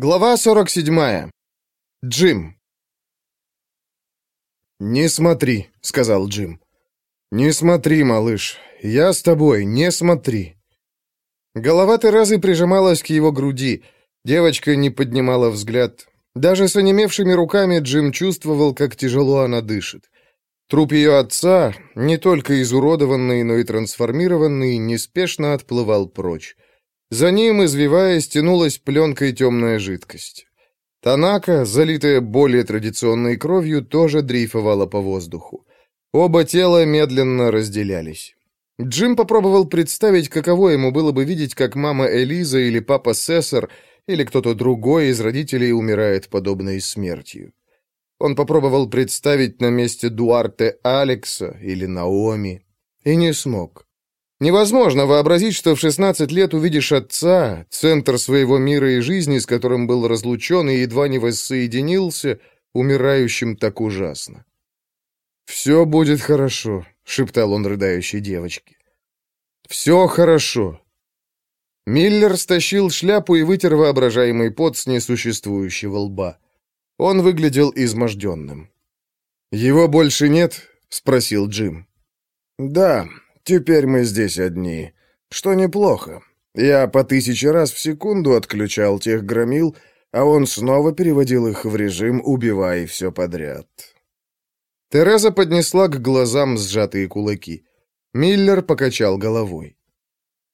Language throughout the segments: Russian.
Глава 47. Джим. «Не смотри», — сказал Джим. «Не смотри, малыш. Я с тобой, не смотри». Голова Терезы прижималась к его груди. Девочка не поднимала взгляд. Даже с онемевшими руками Джим чувствовал, как тяжело она дышит. Труп ее отца, не только изуродованный, но и трансформированный, неспешно отплывал прочь. За ним, извиваясь, тянулась пленкой темная жидкость. Танака, залитая более традиционной кровью, тоже дрейфовала по воздуху. Оба тела медленно разделялись. Джим попробовал представить, каково ему было бы видеть, как мама Элиза или папа Сессор или кто-то другой из родителей умирает подобной смертью. Он попробовал представить на месте Дуарте Алекса или Наоми и не смог. Невозможно вообразить, что в 16 лет увидишь отца, центр своего мира и жизни, с которым был разлучен и едва не воссоединился, умирающим так ужасно. «Все будет хорошо», — шептал он рыдающей девочке. «Все хорошо». Миллер стащил шляпу и вытер воображаемый пот с несуществующего лба. Он выглядел изможденным. «Его больше нет?» — спросил Джим. «Да, Теперь мы здесь одни, что неплохо. Я по тысяче раз в секунду отключал тех громил, а он снова переводил их в режим «убивай все подряд». Тереза поднесла к глазам сжатые кулаки. Миллер покачал головой.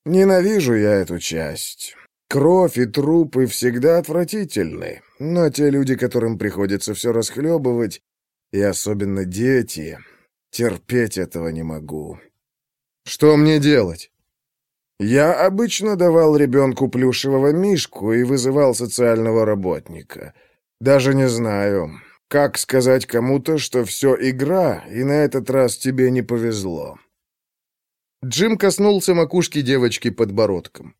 «Ненавижу я эту часть. Кровь и трупы всегда отвратительны, но те люди, которым приходится все расхлебывать, и особенно дети, терпеть этого не могу. Что мне делать? Я обычно давал ребенку плюшевого мишку и вызывал социального работника. Даже не знаю, как сказать кому-то, что все игра, и на этот раз тебе не повезло. Джим коснулся макушки девочки подбородком.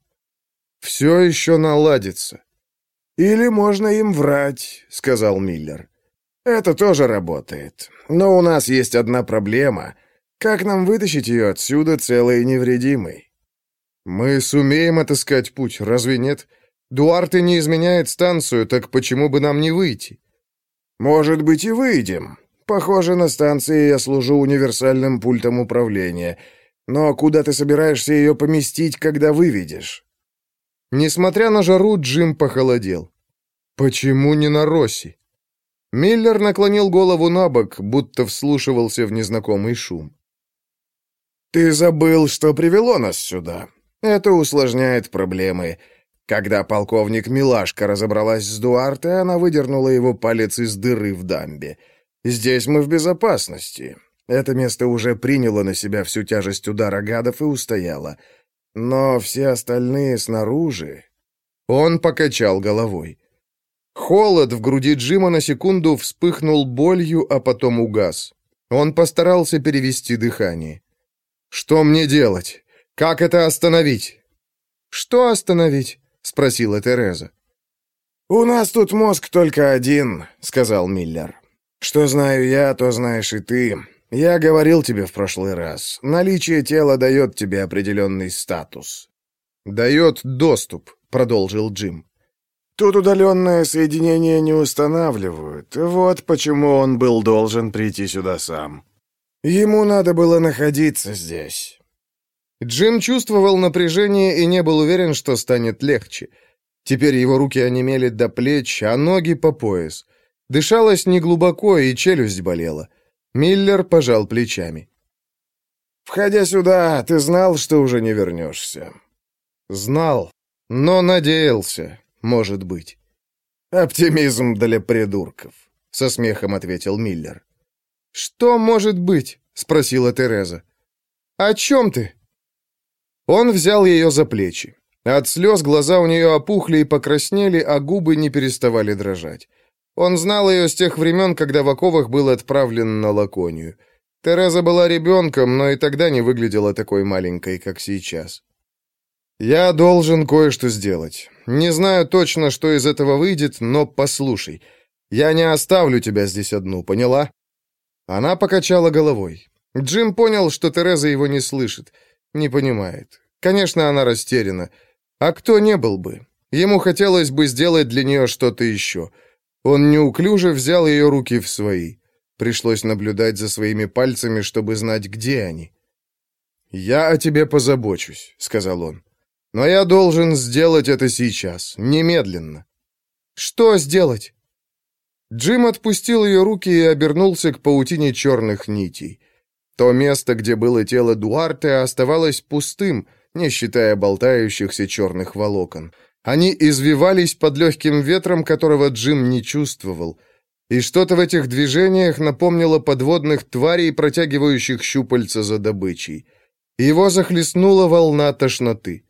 «Все еще наладится». «Или можно им врать», — сказал Миллер. «Это тоже работает. Но у нас есть одна проблема. Как нам вытащить ее отсюда целой и невредимой? Мы сумеем отыскать путь, разве нет? Дуарте не изменяет станцию, так почему бы нам не выйти? Может быть, и выйдем. Похоже, на станции я служу универсальным пультом управления. Но куда ты собираешься ее поместить, когда выведешь? Несмотря на жару, Джим похолодел. Почему не на Росси? Миллер наклонил голову на бок, будто вслушивался в незнакомый шум. «Ты забыл, что привело нас сюда. Это усложняет проблемы. Когда полковник Милашка разобралась с Дуарте, она выдернула его палец из дыры в дамбе. Здесь мы в безопасности. Это место уже приняло на себя всю тяжесть удара гадов и устояло. Но все остальные снаружи...» Он покачал головой. Холод в груди Джима на секунду вспыхнул болью, а потом угас. Он постарался перевести дыхание. Что мне делать? Как это остановить? Что остановить? спросила Тереза. У нас тут мозг только один, сказал Миллер. Что знаю я, то знаешь и ты. Я говорил тебе в прошлый раз. Наличие тела дает тебе определенный статус. Дает доступ, продолжил Джим. Тут удаленное соединение не устанавливают. Вот почему он был должен прийти сюда сам. Ему надо было находиться здесь. Джим чувствовал напряжение и не был уверен, что станет легче. Теперь его руки онемели до плеч, а ноги по пояс. Дышалось неглубоко, и челюсть болела. Миллер пожал плечами. «Входя сюда, ты знал, что уже не вернешься?» «Знал, но надеялся, может быть». «Оптимизм для придурков», — со смехом ответил Миллер. «Что может быть?» — спросила Тереза. «О чем ты?» Он взял ее за плечи. От слез глаза у нее опухли и покраснели, а губы не переставали дрожать. Он знал ее с тех времен, когда в оковах был отправлен на Лаконию. Тереза была ребенком, но и тогда не выглядела такой маленькой, как сейчас. «Я должен кое-что сделать. Не знаю точно, что из этого выйдет, но послушай. Я не оставлю тебя здесь одну, поняла?» Она покачала головой. Джим понял, что Тереза его не слышит, не понимает. Конечно, она растеряна. А кто не был бы? Ему хотелось бы сделать для нее что-то еще. Он неуклюже взял ее руки в свои. Пришлось наблюдать за своими пальцами, чтобы знать, где они. «Я о тебе позабочусь», — сказал он. «Но я должен сделать это сейчас, немедленно». «Что сделать?» Джим отпустил ее руки и обернулся к паутине черных нитей. То место, где было тело Дуарте, оставалось пустым, не считая болтающихся черных волокон. Они извивались под легким ветром, которого Джим не чувствовал. И что-то в этих движениях напомнило подводных тварей, протягивающих щупальца за добычей. Его захлестнула волна тошноты.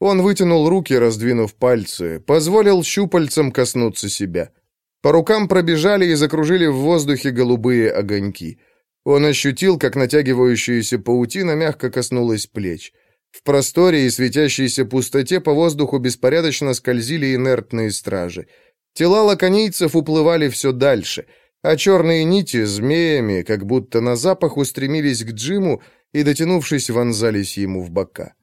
Он вытянул руки, раздвинув пальцы, позволил щупальцам коснуться себя. По рукам пробежали и закружили в воздухе голубые огоньки. Он ощутил, как натягивающаяся паутина мягко коснулась плеч. В просторе и светящейся пустоте по воздуху беспорядочно скользили инертные стражи. Тела лаконийцев уплывали все дальше, а черные нити змеями, как будто на запах, устремились к Джиму и, дотянувшись, вонзались ему в бока.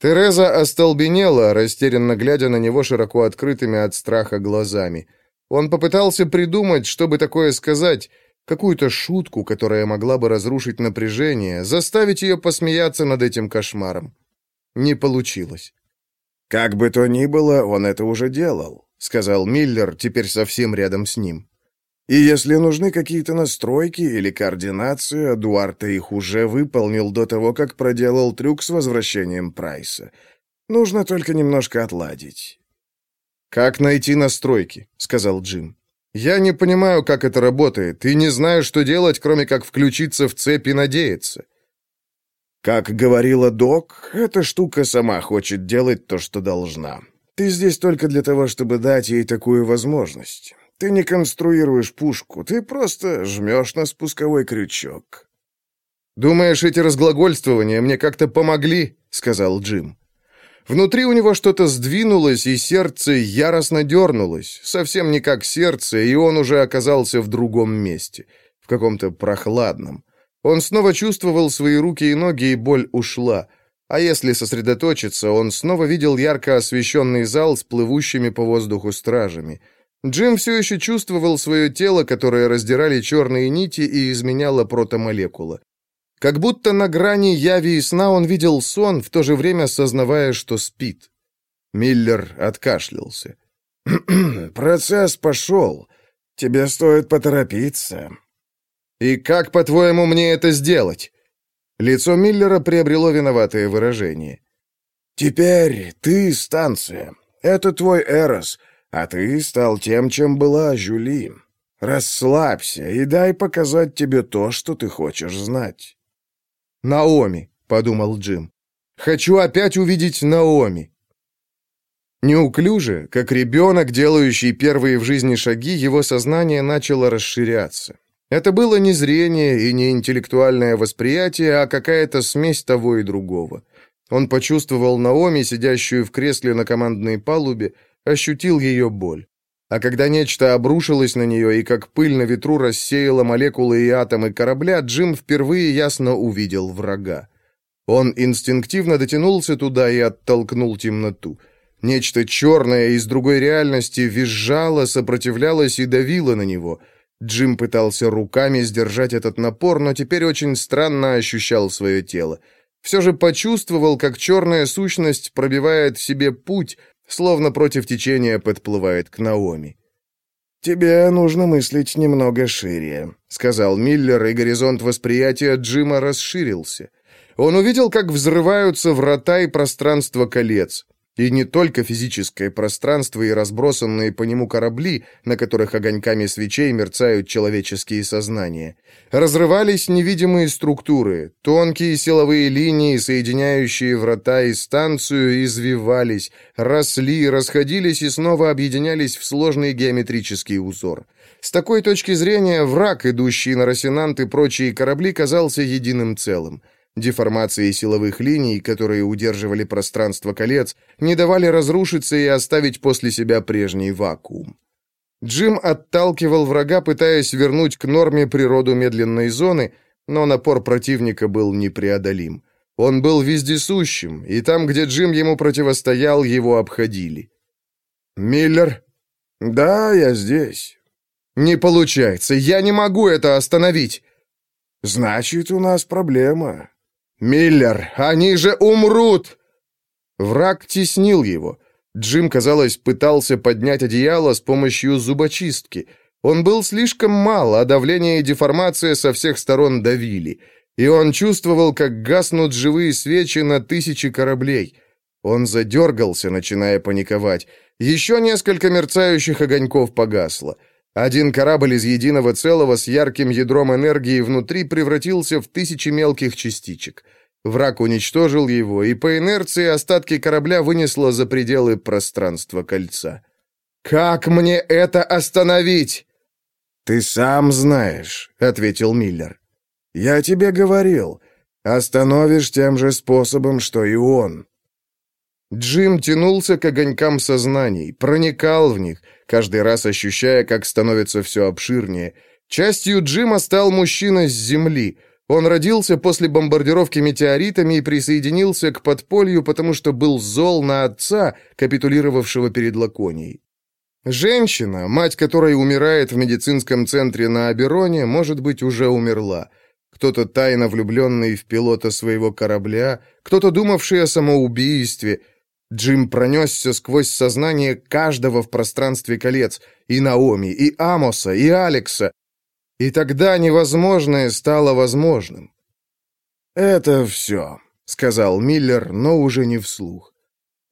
Тереза остолбенела, растерянно глядя на него широко открытыми от страха глазами. Он попытался придумать, чтобы такое сказать, какую-то шутку, которая могла бы разрушить напряжение, заставить ее посмеяться над этим кошмаром. Не получилось. «Как бы то ни было, он это уже делал», — сказал Миллер, теперь совсем рядом с ним. «И если нужны какие-то настройки или координация, Дуарта их уже выполнил до того, как проделал трюк с возвращением Прайса. Нужно только немножко отладить». «Как найти настройки?» — сказал Джим. «Я не понимаю, как это работает, и не знаю, что делать, кроме как включиться в цепь и надеяться». Как говорила док, эта штука сама хочет делать то, что должна. Ты здесь только для того, чтобы дать ей такую возможность. Ты не конструируешь пушку, ты просто жмешь на спусковой крючок. «Думаешь, эти разглагольствования мне как-то помогли?» — сказал Джим. Внутри у него что-то сдвинулось, и сердце яростно дернулось, совсем не как сердце, и он уже оказался в другом месте, в каком-то прохладном. Он снова чувствовал свои руки и ноги, и боль ушла. А если сосредоточиться, он снова видел ярко освещенный зал с плывущими по воздуху стражами. Джим все еще чувствовал свое тело, которое раздирали черные нити и изменяло протомолекула. Как будто на грани яви и сна он видел сон, в то же время сознавая, что спит. Миллер откашлялся. «Процесс пошел. Тебе стоит поторопиться. «И как, по-твоему, мне это сделать?» Лицо Миллера приобрело виноватое выражение. «Теперь ты станция. Это твой Эрос, а ты стал тем, чем была Жюли. Расслабься и дай показать тебе то, что ты хочешь знать». «Наоми», — подумал Джим. «Хочу опять увидеть Наоми». Неуклюже, как ребенок, делающий первые в жизни шаги, его сознание начало расширяться. Это было не зрение и не интеллектуальное восприятие, а какая-то смесь того и другого. Он почувствовал Наоми, сидящую в кресле на командной палубе, ощутил ее боль. А когда нечто обрушилось на нее и как пыль на ветру рассеяло молекулы и атомы корабля, Джим впервые ясно увидел врага. Он инстинктивно дотянулся туда и оттолкнул темноту. Нечто черное из другой реальности визжало, сопротивлялось и давило на него — Джим пытался руками сдержать этот напор, но теперь очень странно ощущал свое тело. Все же почувствовал, как черная сущность пробивает себе путь, словно против течения подплывает к Наоми. «Тебе нужно мыслить немного шире», — сказал Миллер, и горизонт восприятия Джима расширился. Он увидел, как взрываются врата и пространство колец. И не только физическое пространство и разбросанные по нему корабли, на которых огоньками свечей мерцают человеческие сознания. Разрывались невидимые структуры, тонкие силовые линии, соединяющие врата и станцию, извивались, росли, расходились и снова объединялись в сложный геометрический узор. С такой точки зрения враг, идущий на Росинант и прочие корабли, казался единым целым. Деформации силовых линий, которые удерживали пространство колец, не давали разрушиться и оставить после себя прежний вакуум. Джим отталкивал врага, пытаясь вернуть к норме природу медленной зоны, но напор противника был непреодолим. Он был вездесущим, и там, где Джим ему противостоял, его обходили. Миллер? Да, я здесь. Не получается, я не могу это остановить. Значит, у нас проблема. Миллер, они же умрут! Враг теснил его. Джим, казалось, пытался поднять одеяло с помощью зубочистки. Он был слишком мал, а давление и деформация со всех сторон давили. И он чувствовал, как гаснут живые свечи на тысячи кораблей. Он задергался, начиная паниковать. Еще несколько мерцающих огоньков погасло. Один корабль из единого целого с ярким ядром энергии внутри превратился в тысячи мелких частичек. Враг уничтожил его, и по инерции остатки корабля вынесло за пределы пространства кольца. «Как мне это остановить?» «Ты сам знаешь», — ответил Миллер. «Я тебе говорил. Остановишь тем же способом, что и он». Джим тянулся к огонькам сознаний, проникал в них, каждый раз ощущая, как становится все обширнее. Частью Джима стал мужчина с Земли. Он родился после бомбардировки метеоритами и присоединился к подполью, потому что был зол на отца, капитулировавшего перед Лаконией. Женщина, мать которой умирает в медицинском центре на Абероне, может быть, уже умерла. Кто-то тайно влюбленный в пилота своего корабля, кто-то думавший о самоубийстве – Джим пронесся сквозь сознание каждого в пространстве колец, и Наоми, и Амоса, и Алекса. И тогда невозможное стало возможным. «Это все», — сказал Миллер, но уже не вслух.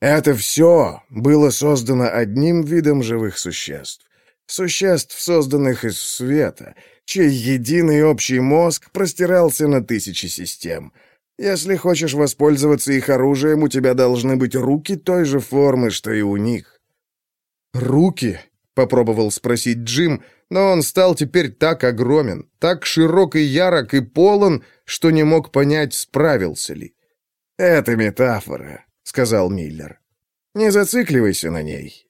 «Это все было создано одним видом живых существ. Существ, созданных из света, чей единый общий мозг простирался на тысячи систем — если хочешь воспользоваться их оружием, у тебя должны быть руки той же формы, что и у них». «Руки?» — попробовал спросить Джим, но он стал теперь так огромен, так широк и ярок и полон, что не мог понять, справился ли. «Это метафора», — сказал Миллер. «Не зацикливайся на ней».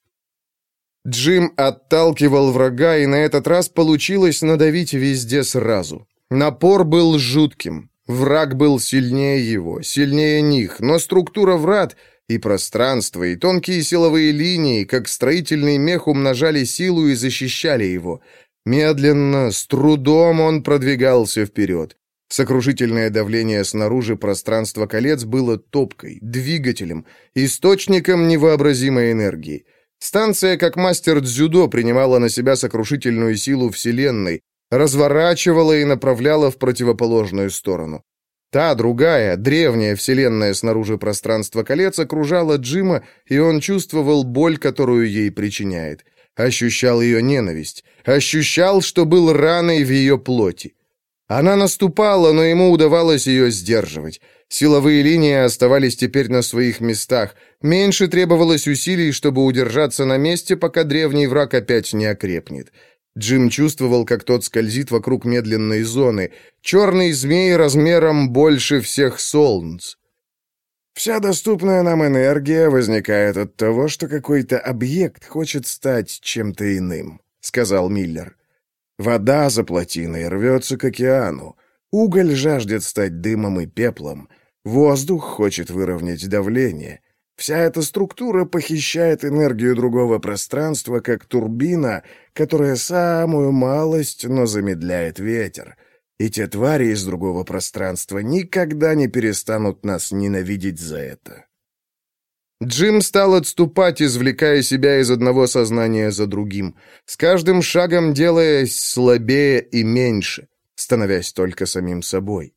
Джим отталкивал врага, и на этот раз получилось надавить везде сразу. Напор был жутким. Враг был сильнее его, сильнее них, но структура врат и пространство, и тонкие силовые линии, как строительный мех, умножали силу и защищали его. Медленно, с трудом он продвигался вперед. Сокрушительное давление снаружи пространства колец было топкой, двигателем, источником невообразимой энергии. Станция, как мастер дзюдо, принимала на себя сокрушительную силу Вселенной, разворачивала и направляла в противоположную сторону. Та другая, древняя вселенная снаружи пространства колец окружала Джима, и он чувствовал боль, которую ей причиняет. Ощущал ее ненависть. Ощущал, что был раной в ее плоти. Она наступала, но ему удавалось ее сдерживать. Силовые линии оставались теперь на своих местах. Меньше требовалось усилий, чтобы удержаться на месте, пока древний враг опять не окрепнет. Джим чувствовал, как тот скользит вокруг медленной зоны. Черный змей размером больше всех солнц. Вся доступная нам энергия возникает от того, что какой-то объект хочет стать чем-то иным, сказал Миллер. Вода за плотиной рвется к океану. Уголь жаждет стать дымом и пеплом. Воздух хочет выровнять давление. Вся эта структура похищает энергию другого пространства, как турбина, которая самую малость, но замедляет ветер. И те твари из другого пространства никогда не перестанут нас ненавидеть за это. Джим стал отступать, извлекая себя из одного сознания за другим, с каждым шагом делаясь слабее и меньше, становясь только самим собой.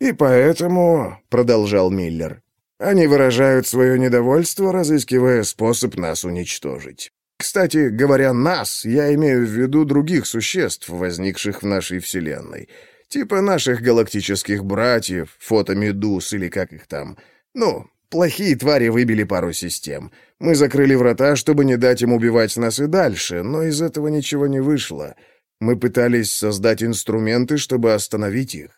«И поэтому», — продолжал Миллер, они выражают свое недовольство, разыскивая способ нас уничтожить. Кстати, говоря «нас», я имею в виду других существ, возникших в нашей Вселенной. Типа наших галактических братьев, фотомедуз или как их там. Ну, плохие твари выбили пару систем. Мы закрыли врата, чтобы не дать им убивать нас и дальше, но из этого ничего не вышло. Мы пытались создать инструменты, чтобы остановить их.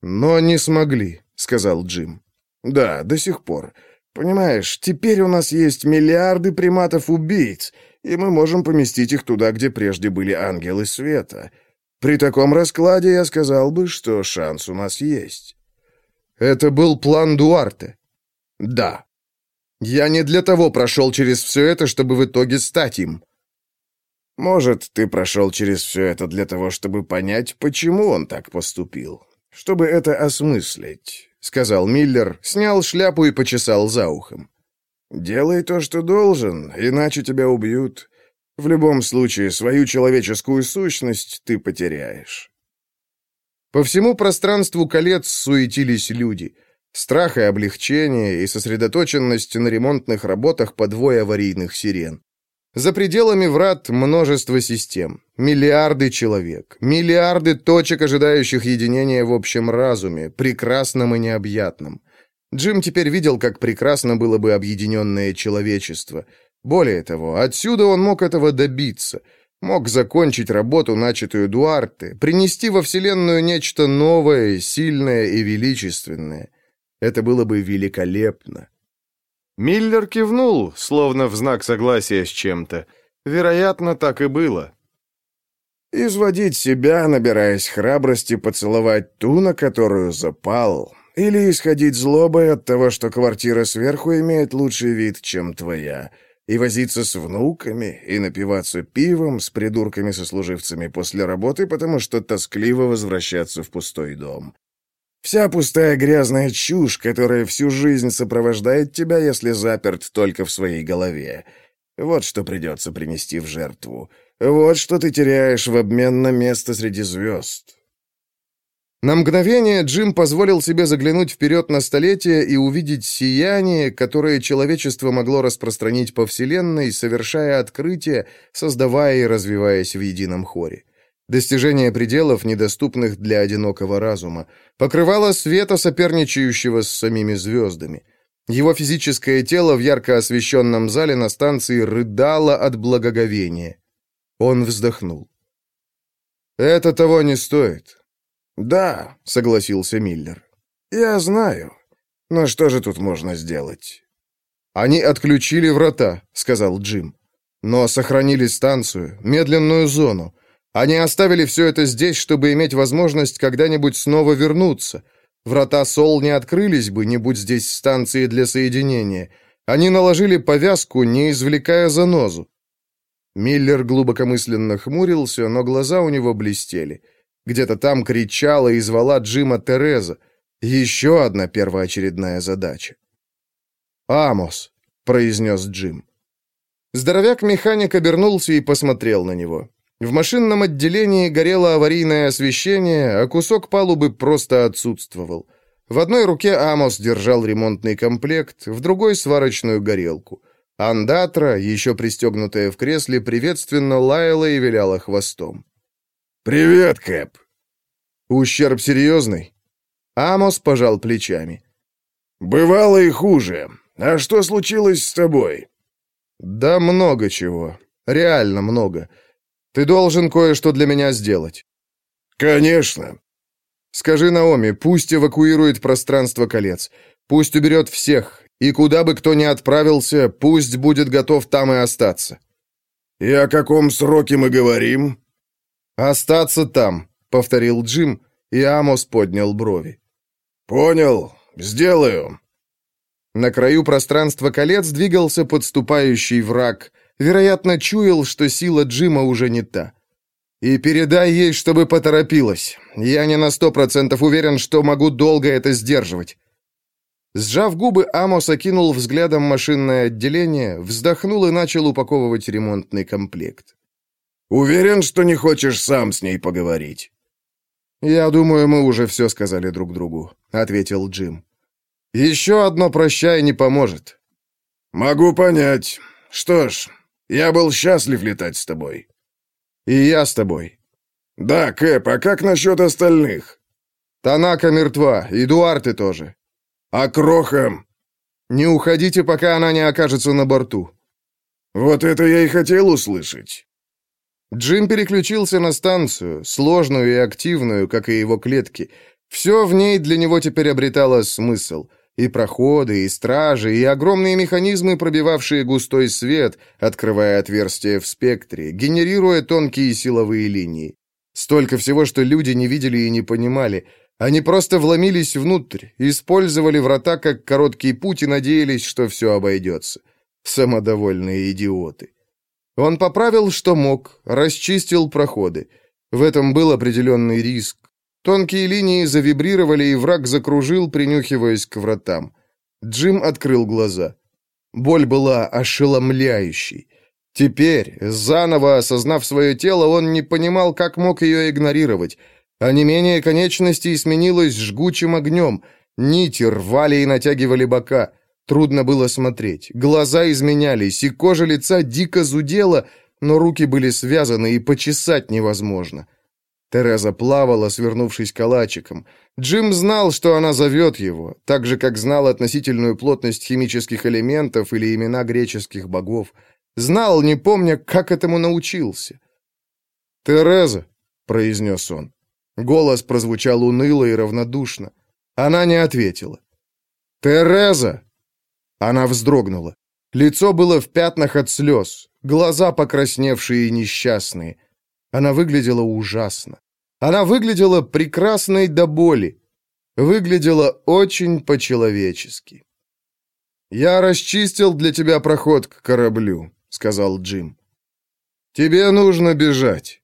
«Но не смогли», — сказал Джим. Да, до сих пор. Понимаешь, теперь у нас есть миллиарды приматов-убийц, и мы можем поместить их туда, где прежде были ангелы света. При таком раскладе я сказал бы, что шанс у нас есть. Это был план Дуарте. Да. Я не для того прошел через все это, чтобы в итоге стать им». «Может, ты прошел через все это для того, чтобы понять, почему он так поступил, чтобы это осмыслить», — сказал Миллер, снял шляпу и почесал за ухом. «Делай то, что должен, иначе тебя убьют. В любом случае, свою человеческую сущность ты потеряешь». По всему пространству колец суетились люди. Страх и облегчение, и сосредоточенность на ремонтных работах по двое аварийных сирен. За пределами врат множество систем, миллиарды человек, миллиарды точек, ожидающих единения в общем разуме, прекрасном и необъятном. Джим теперь видел, как прекрасно было бы объединенное человечество. Более того, отсюда он мог этого добиться. Мог закончить работу, начатую Дуарте, принести во Вселенную нечто новое, сильное и величественное. Это было бы великолепно. Миллер кивнул, словно в знак согласия с чем-то. Вероятно, так и было. «Изводить себя, набираясь храбрости поцеловать ту, на которую запал, или исходить злобой от того, что квартира сверху имеет лучший вид, чем твоя, и возиться с внуками, и напиваться пивом с придурками-сослуживцами после работы, потому что тоскливо возвращаться в пустой дом. Вся пустая грязная чушь, которая всю жизнь сопровождает тебя, если заперт только в своей голове. Вот что придется принести в жертву. Вот что ты теряешь в обмен на место среди звезд. На мгновение Джим позволил себе заглянуть вперед на столетие и увидеть сияние, которое человечество могло распространить по Вселенной, совершая открытия, создавая и развиваясь в едином хоре. Достижение пределов, недоступных для одинокого разума, покрывало света, соперничающего с самими звездами. Его физическое тело в ярко освещенном зале на станции рыдало от благоговения. Он вздохнул. «Это того не стоит. «Да», — согласился Миллер. «Я знаю. Но что же тут можно сделать?» «Они отключили врата», — сказал Джим. «Но сохранили станцию, медленную зону. Они оставили все это здесь, чтобы иметь возможность когда-нибудь снова вернуться. Врата Сол не открылись бы, не будь здесь станции для соединения. Они наложили повязку, не извлекая занозу». Миллер глубокомысленно хмурился, но глаза у него блестели. Где-то там кричала и звала Джима Тереза. Еще одна первоочередная задача. «Амос», — произнес Джим. Здоровяк-механик обернулся и посмотрел на него. В машинном отделении горело аварийное освещение, а кусок палубы просто отсутствовал. В одной руке Амос держал ремонтный комплект, в другой — сварочную горелку. Андатра, еще пристегнутая в кресле, приветственно лаяла и виляла хвостом. «Привет, Кэп!» «Ущерб серьезный?» Амос пожал плечами. «Бывало и хуже. А что случилось с тобой?» «Да много чего. Реально много. Ты должен кое-что для меня сделать». «Конечно». «Скажи Наоми, пусть эвакуирует пространство колец. Пусть уберет всех. И куда бы кто ни отправился, пусть будет готов там и остаться». «И о каком сроке мы говорим?» «Остаться там», — повторил Джим, и Амос поднял брови. «Понял. Сделаю». На краю пространства колец двигался подступающий враг. Вероятно, чуял, что сила Джима уже не та. «И передай ей, чтобы поторопилась. Я не на сто процентов уверен, что могу долго это сдерживать». Сжав губы, Амос окинул взглядом машинное отделение, вздохнул и начал упаковывать ремонтный комплект. Уверен, что не хочешь сам с ней поговорить?» «Я думаю, мы уже все сказали друг другу», — ответил Джим. «Еще одно прощай не поможет». «Могу понять. Что ж, я был счастлив летать с тобой». «И я с тобой». «Да, Кэп, а как насчет остальных?» «Танака мертва, и Дуарте тоже». «А Кроха?» «Не уходите, пока она не окажется на борту». «Вот это я и хотел услышать». Джим переключился на станцию, сложную и активную, как и его клетки. Все в ней для него теперь обретало смысл. И проходы, и стражи, и огромные механизмы, пробивавшие густой свет, открывая отверстия в спектре, генерируя тонкие силовые линии. Столько всего, что люди не видели и не понимали. Они просто вломились внутрь, использовали врата как короткий путь и надеялись, что все обойдется. Самодовольные идиоты. Он поправил, что мог, расчистил проходы. В этом был определенный риск. Тонкие линии завибрировали, и враг закружил, принюхиваясь к вратам. Джим открыл глаза. Боль была ошеломляющей. Теперь, заново осознав свое тело, он не понимал, как мог ее игнорировать. А не менее конечностей сменилось жгучим огнем. Нити рвали и натягивали бока. Трудно было смотреть. Глаза изменялись, и кожа лица дико зудела, но руки были связаны, и почесать невозможно. Тереза плавала, свернувшись калачиком. Джим знал, что она зовет его, так же, как знал относительную плотность химических элементов или имена греческих богов. Знал, не помня, как этому научился. «Тереза», — произнес он. Голос прозвучал уныло и равнодушно. Она не ответила. «Тереза!» Она вздрогнула. Лицо было в пятнах от слез, глаза покрасневшие и несчастные. Она выглядела ужасно. Она выглядела прекрасной до боли. Выглядела очень по-человечески. «Я расчистил для тебя проход к кораблю», — сказал Джим. «Тебе нужно бежать».